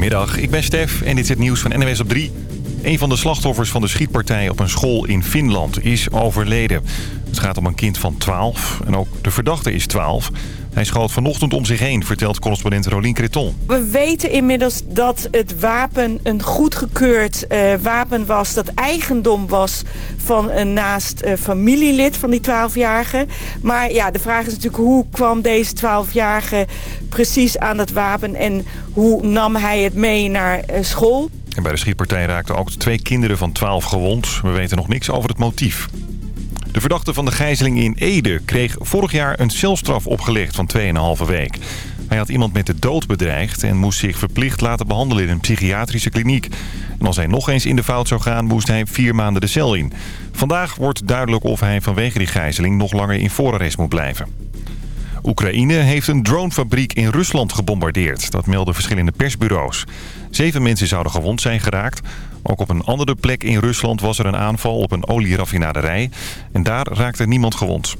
Goedemiddag, ik ben Stef en dit is het nieuws van NWS op 3. Een van de slachtoffers van de schietpartij op een school in Finland is overleden. Het gaat om een kind van 12 en ook de verdachte is 12. Hij schoot vanochtend om zich heen, vertelt correspondent Rolien Creton. We weten inmiddels dat het wapen een goedgekeurd uh, wapen was... dat eigendom was van een naast uh, familielid van die 12-jarige. Maar ja, de vraag is natuurlijk hoe kwam deze 12-jarige precies aan dat wapen... en hoe nam hij het mee naar uh, school? En bij de schietpartij raakten ook twee kinderen van 12 gewond. We weten nog niks over het motief. De verdachte van de gijzeling in Ede kreeg vorig jaar een celstraf opgelegd van 2,5 week. Hij had iemand met de dood bedreigd en moest zich verplicht laten behandelen in een psychiatrische kliniek. En als hij nog eens in de fout zou gaan, moest hij vier maanden de cel in. Vandaag wordt duidelijk of hij vanwege die gijzeling nog langer in voorarrest moet blijven. Oekraïne heeft een dronefabriek in Rusland gebombardeerd. Dat melden verschillende persbureaus. Zeven mensen zouden gewond zijn geraakt. Ook op een andere plek in Rusland was er een aanval op een olieraffinaderij. En daar raakte niemand gewond.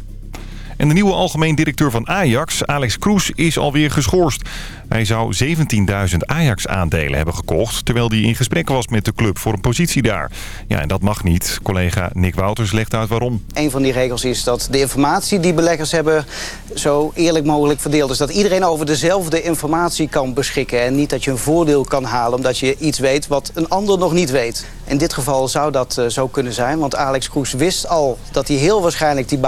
En de nieuwe algemeen directeur van Ajax, Alex Kroes, is alweer geschorst. Hij zou 17.000 Ajax-aandelen hebben gekocht... terwijl hij in gesprek was met de club voor een positie daar. Ja, en dat mag niet. Collega Nick Wouters legt uit waarom. Een van die regels is dat de informatie die beleggers hebben... zo eerlijk mogelijk verdeeld is. Dat iedereen over dezelfde informatie kan beschikken... en niet dat je een voordeel kan halen omdat je iets weet wat een ander nog niet weet. In dit geval zou dat uh, zo kunnen zijn. Want Alex Kroes wist al dat hij heel waarschijnlijk die,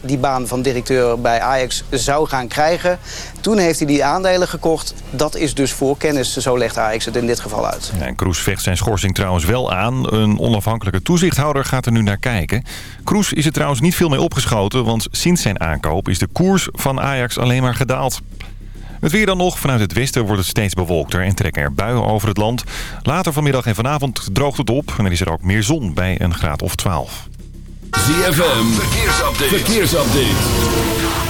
die baan van directeur bij Ajax zou gaan krijgen. Toen heeft hij die aandelen gekocht. Dat is dus voor kennis. Zo legt Ajax het in dit geval uit. Ja, Kroes vecht zijn schorsing trouwens wel aan. Een onafhankelijke toezichthouder gaat er nu naar kijken. Kroes is er trouwens niet veel mee opgeschoten... want sinds zijn aankoop is de koers van Ajax alleen maar gedaald. Het weer dan nog. Vanuit het westen wordt het steeds bewolkter en trekken er buien over het land. Later vanmiddag en vanavond droogt het op en er is er ook meer zon bij een graad of 12. ZFM, verkeersupdate. verkeersupdate.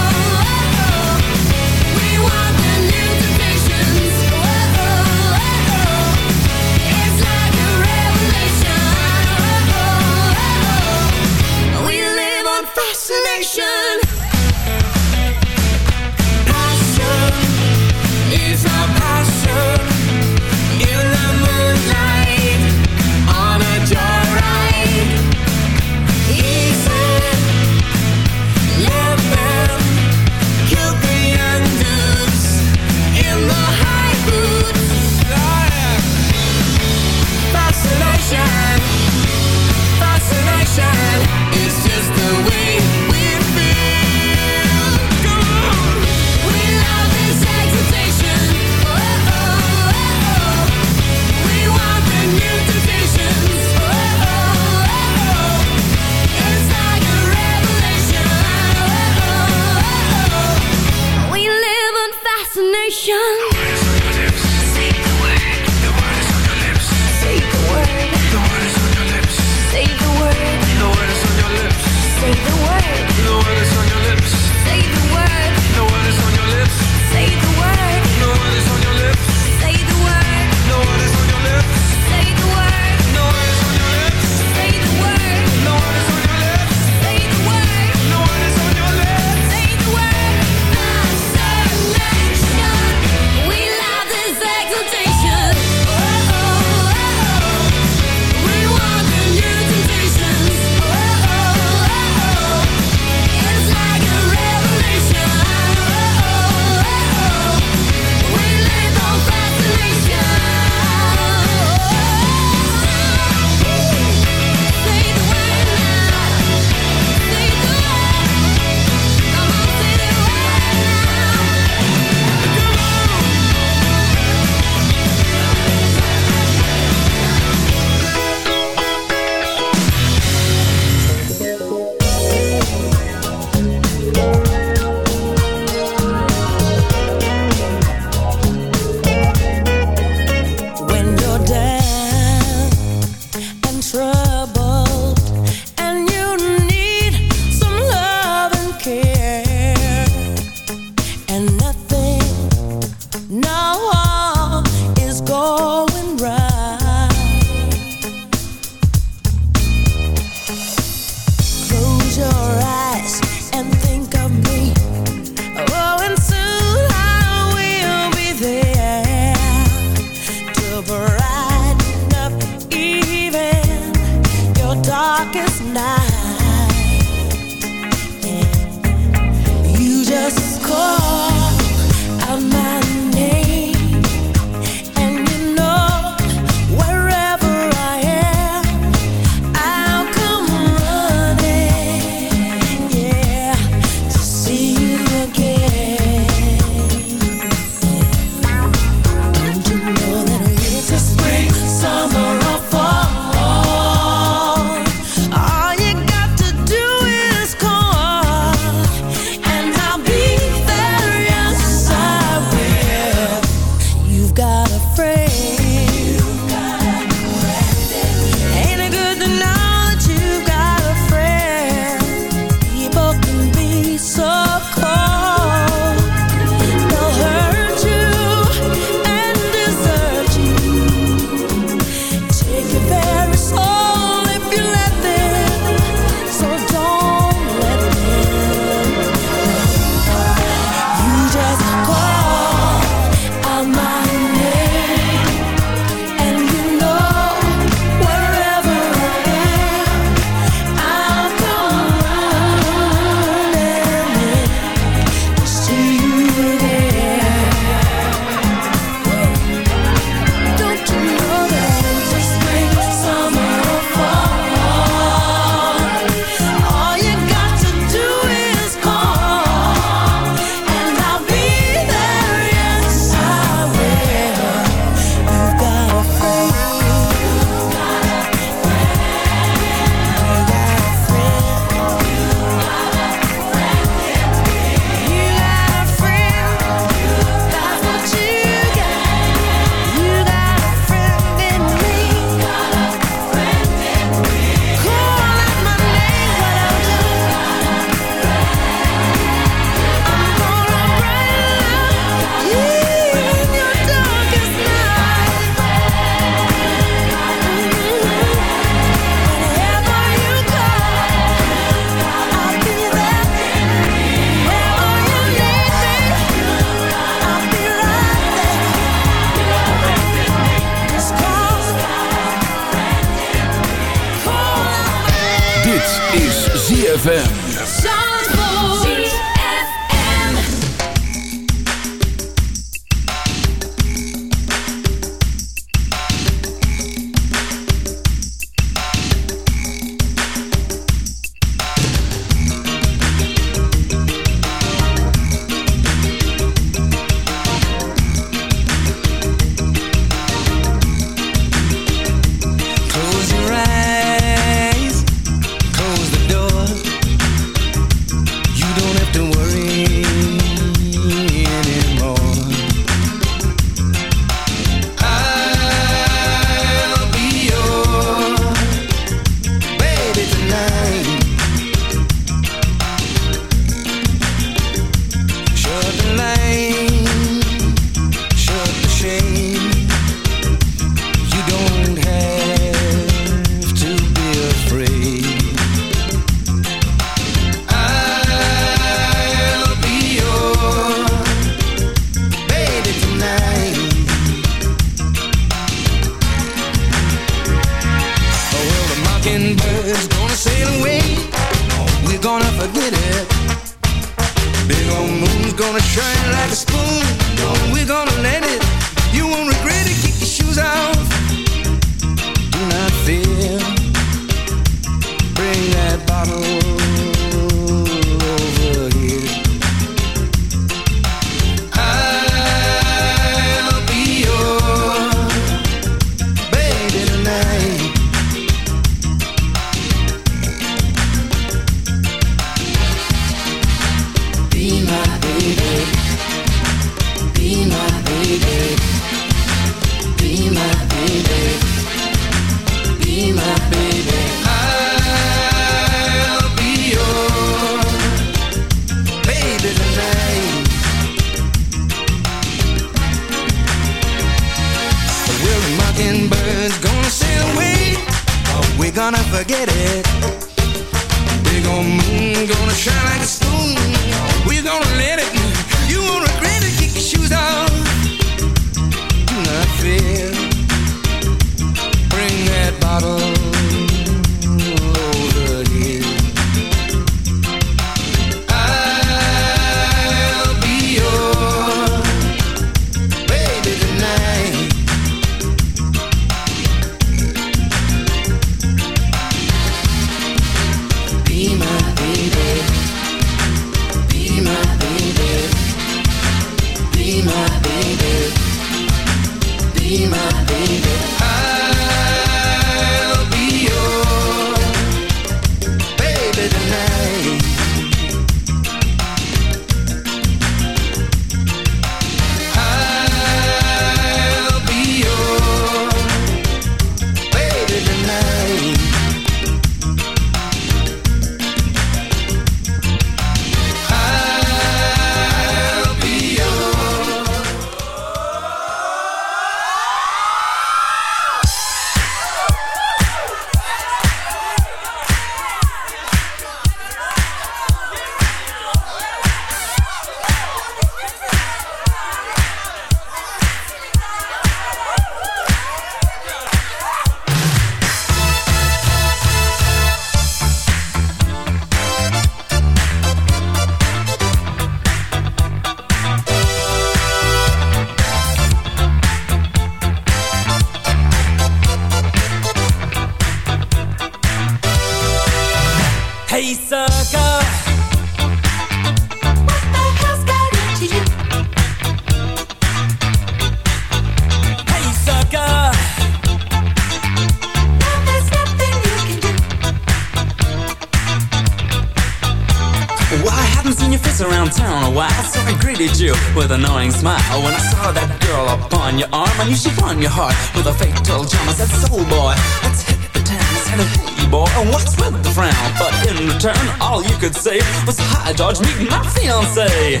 little jam. I soul boy, let's hit the town. I said, hey boy, and what's with the frown? But in return, all you could say was, hi George, meet my fiance.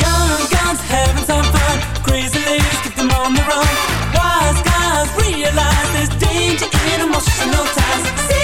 Guns, guns, having some fun. Crazy ladies, keep them on the run. Wise guys realize there's danger in emotional ties.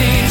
need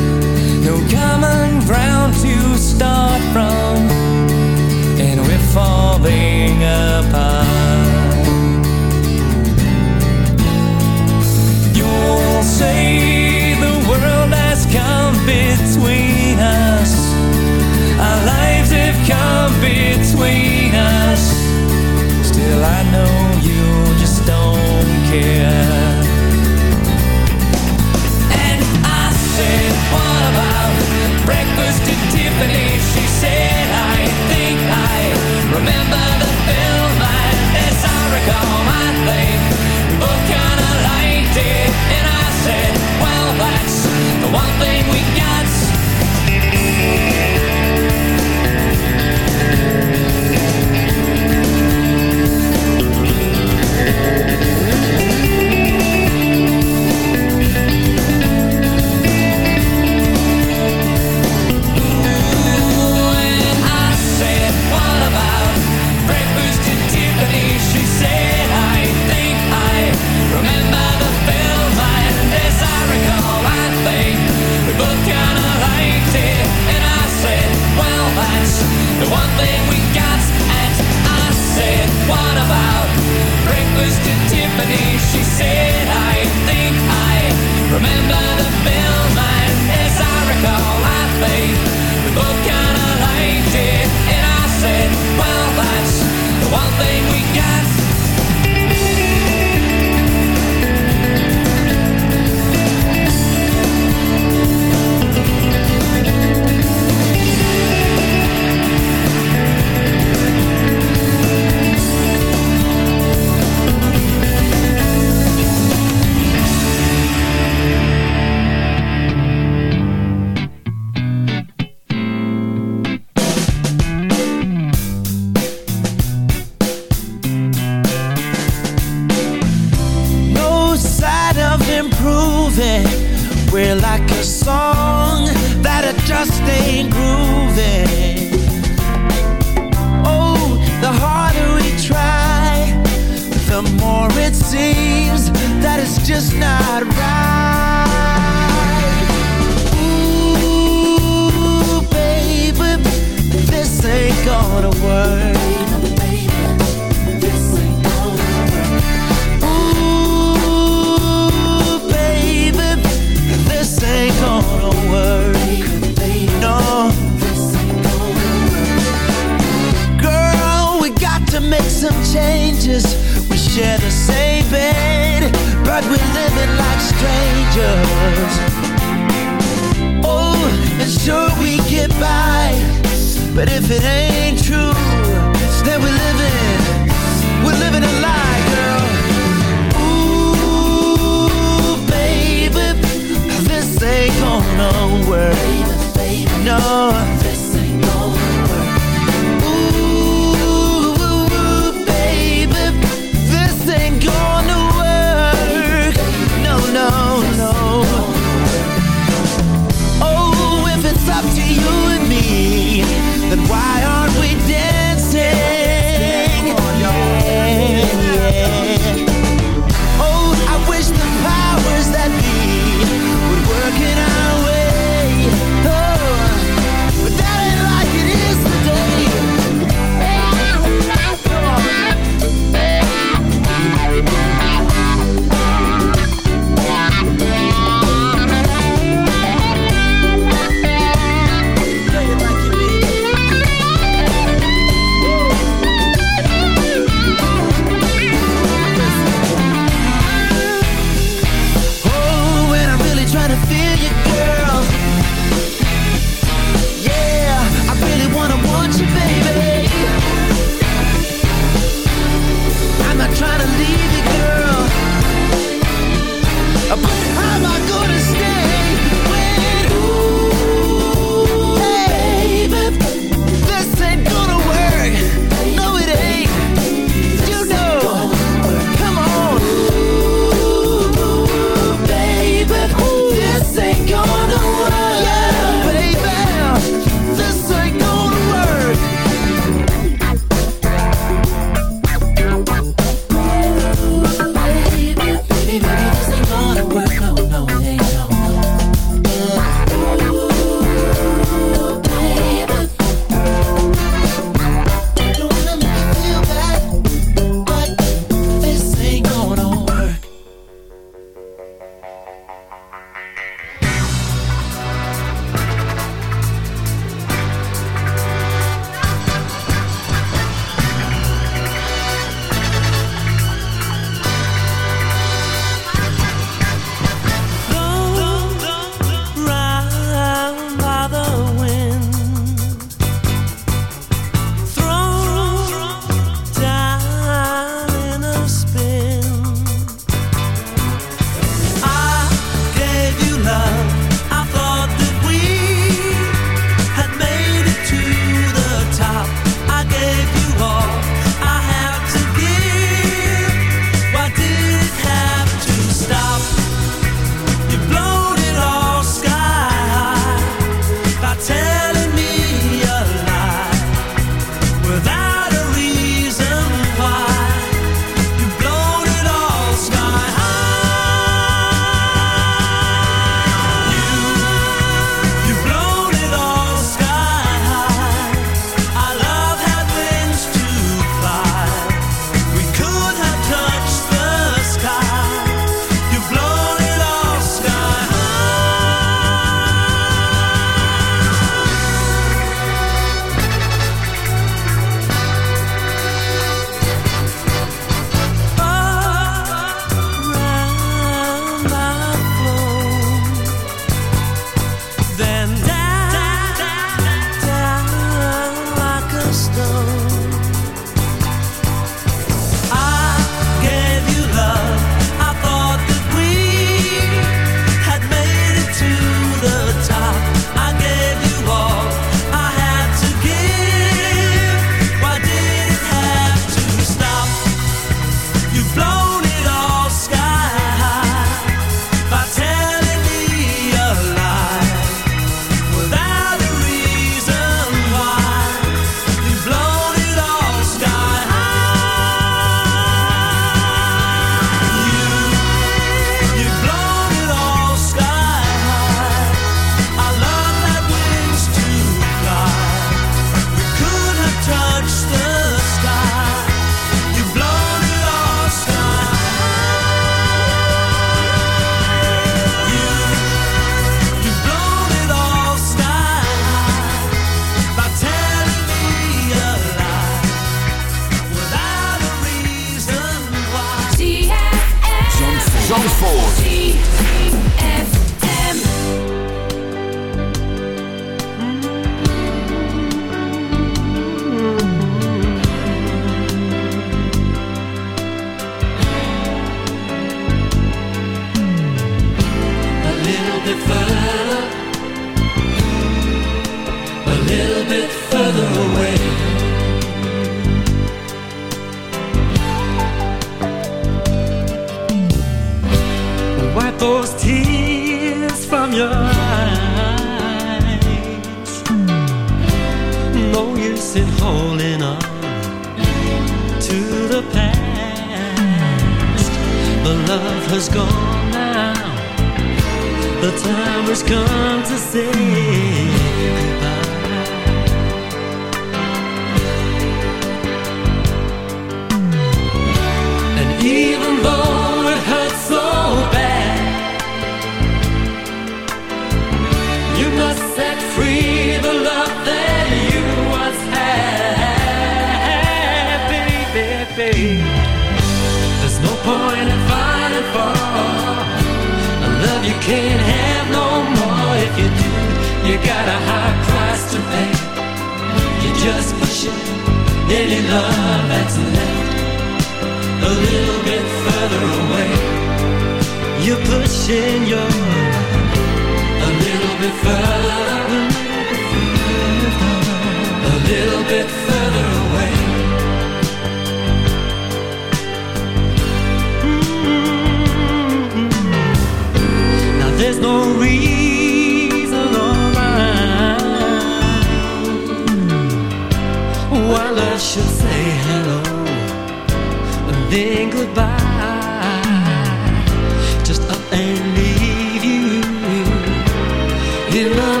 Didn't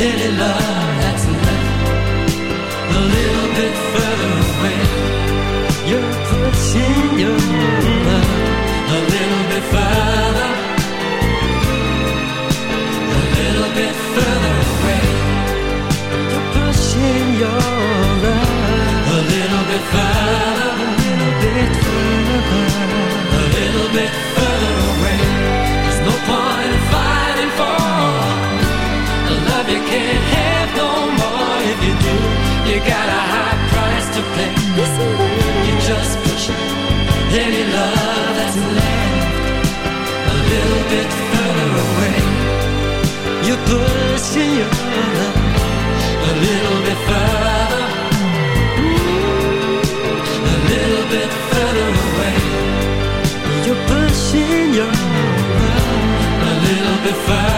any love pushing you a little bit further, a little bit further away. You're pushing your a little bit further.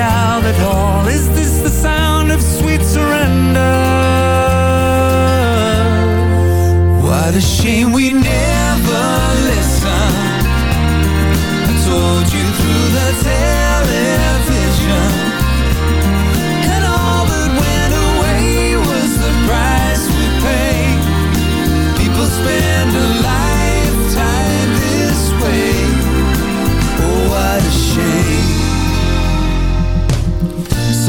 Albert Hall Is this the sound of sweet surrender? What a shame we never listened. I told you through the television. And all that went away was the price we paid. People spend a lifetime this way. Oh, what a shame.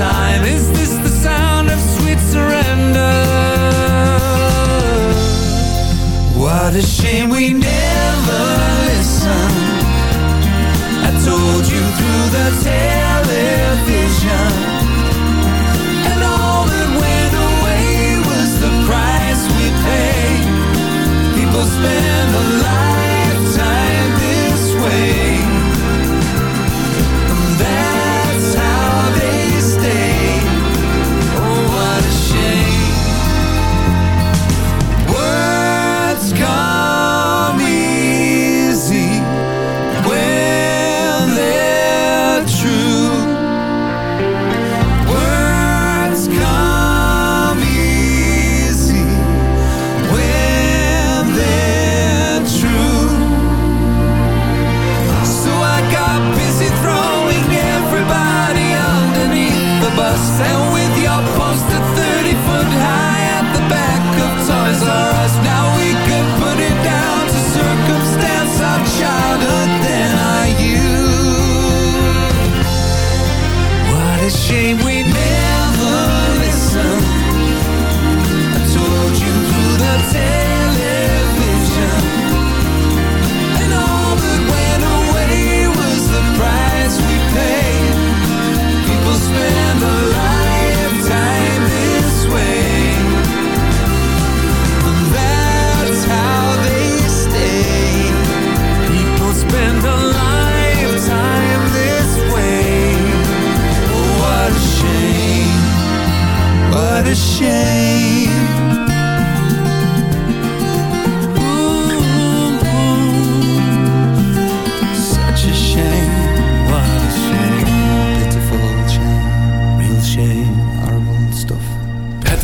time. Is this the sound of sweet surrender? What a shame we never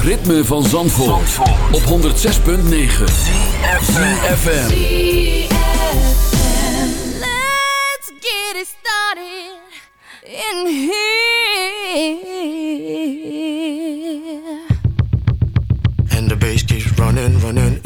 ritme van Zandvoort, op 106.9 ZFM. Let's get it started in here. And the bass keeps running, running,